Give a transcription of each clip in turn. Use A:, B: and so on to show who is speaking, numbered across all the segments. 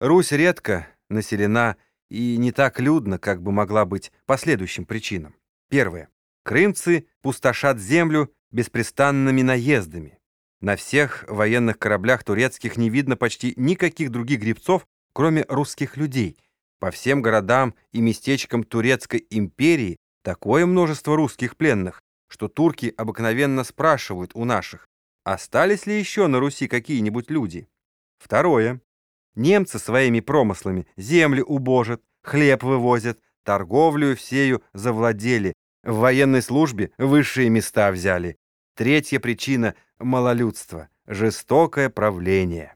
A: Русь редко населена и не так людно, как бы могла быть по следующим причинам. Первое. Крымцы пустошат землю беспрестанными наездами. На всех военных кораблях турецких не видно почти никаких других гребцов, кроме русских людей. По всем городам и местечкам Турецкой империи такое множество русских пленных, что турки обыкновенно спрашивают у наших, остались ли еще на Руси какие-нибудь люди. Второе. Немцы своими промыслами земли убожат, хлеб вывозят, торговлю всею завладели, в военной службе высшие места взяли. Третья причина — малолюдство, жестокое правление.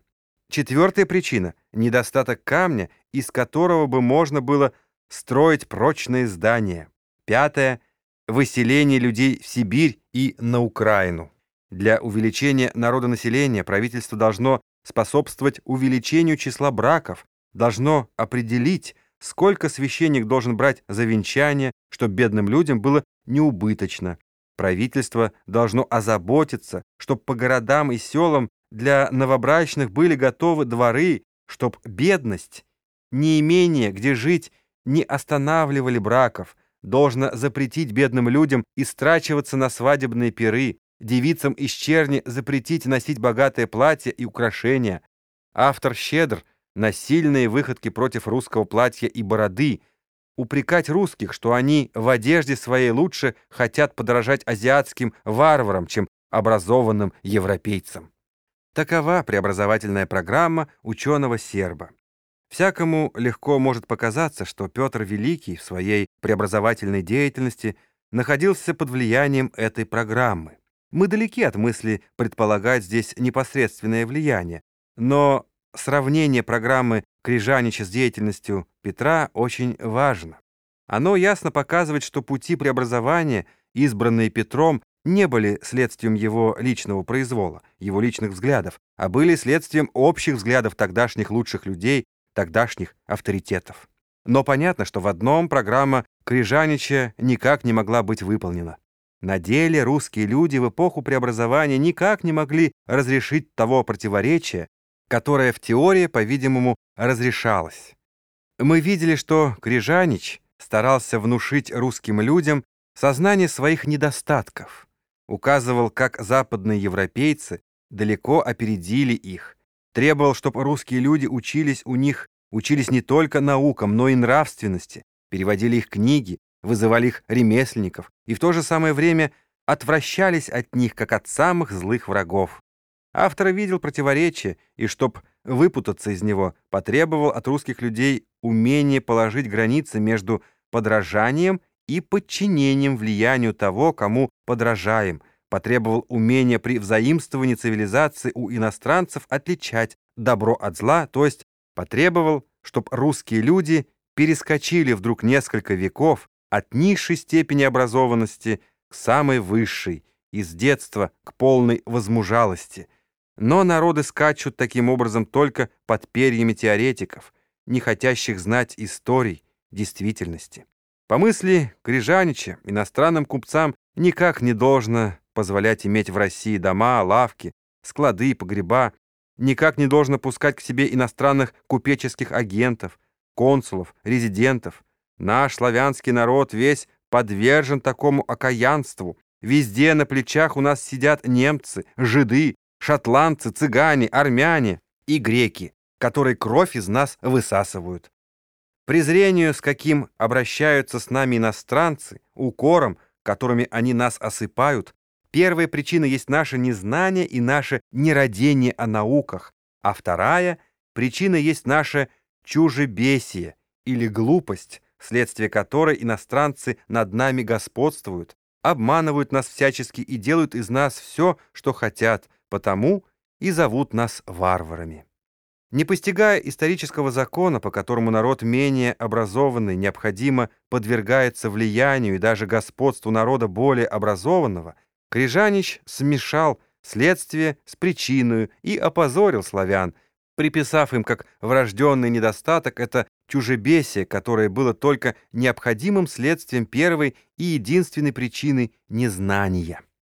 A: Четвертая причина — недостаток камня, из которого бы можно было строить прочные здания. Пятая — выселение людей в Сибирь и на Украину. Для увеличения народонаселения правительство должно способствовать увеличению числа браков, должно определить, сколько священник должен брать за венчание, чтобы бедным людям было неубыточно. Правительство должно озаботиться, чтобы по городам и селам для новобрачных были готовы дворы, чтоб бедность, неимение, где жить, не останавливали браков, должно запретить бедным людям истрачиваться на свадебные пиры, девицам из черни запретить носить богатое платье и украшения. Автор щедр на сильные выходки против русского платья и бороды, упрекать русских, что они в одежде своей лучше хотят подражать азиатским варварам, чем образованным европейцам. Такова преобразовательная программа ученого-серба. Всякому легко может показаться, что Петр Великий в своей преобразовательной деятельности находился под влиянием этой программы. Мы далеки от мысли предполагать здесь непосредственное влияние, но сравнение программы Крижанича с деятельностью Петра очень важно. Оно ясно показывает, что пути преобразования, избранные Петром, не были следствием его личного произвола, его личных взглядов, а были следствием общих взглядов тогдашних лучших людей, тогдашних авторитетов. Но понятно, что в одном программа Крижанича никак не могла быть выполнена. На деле русские люди в эпоху преобразования никак не могли разрешить того противоречия, которое в теории, по-видимому, разрешалось. Мы видели, что Крижанич старался внушить русским людям сознание своих недостатков, указывал, как западные европейцы далеко опередили их, требовал, чтобы русские люди учились у них, учились не только наукам, но и нравственности, переводили их книги, вызывали их ремесленников и в то же самое время отвращались от них, как от самых злых врагов. Автор видел противоречие и, чтоб выпутаться из него, потребовал от русских людей умение положить границы между подражанием и подчинением влиянию того, кому подражаем, потребовал умения при взаимствовании цивилизации у иностранцев отличать добро от зла, то есть потребовал, чтобы русские люди перескочили вдруг несколько веков от низшей степени образованности к самой высшей, из детства к полной возмужалости. Но народы скачут таким образом только под перьями теоретиков, не хотящих знать историй, действительности. По мысли Крижанича, иностранным купцам никак не должно позволять иметь в России дома, лавки, склады, погреба, никак не должно пускать к себе иностранных купеческих агентов, консулов, резидентов, Наш славянский народ весь подвержен такому окаянству. Везде на плечах у нас сидят немцы, жиды, шотландцы, цыгане, армяне и греки, которые кровь из нас высасывают. Презрению, с каким обращаются с нами иностранцы, укором, которыми они нас осыпают, первая причина есть наше незнание и наше нерадение о науках, а вторая причина есть наше чужебесие или глупость, вследствие которой иностранцы над нами господствуют, обманывают нас всячески и делают из нас все, что хотят, потому и зовут нас варварами. Не постигая исторического закона, по которому народ менее образованный необходимо подвергается влиянию и даже господству народа более образованного, Крижанич смешал следствие с причиной и опозорил славян, приписав им как врожденный недостаток это чужебесие, которое было только необходимым следствием первой и единственной причины незнания.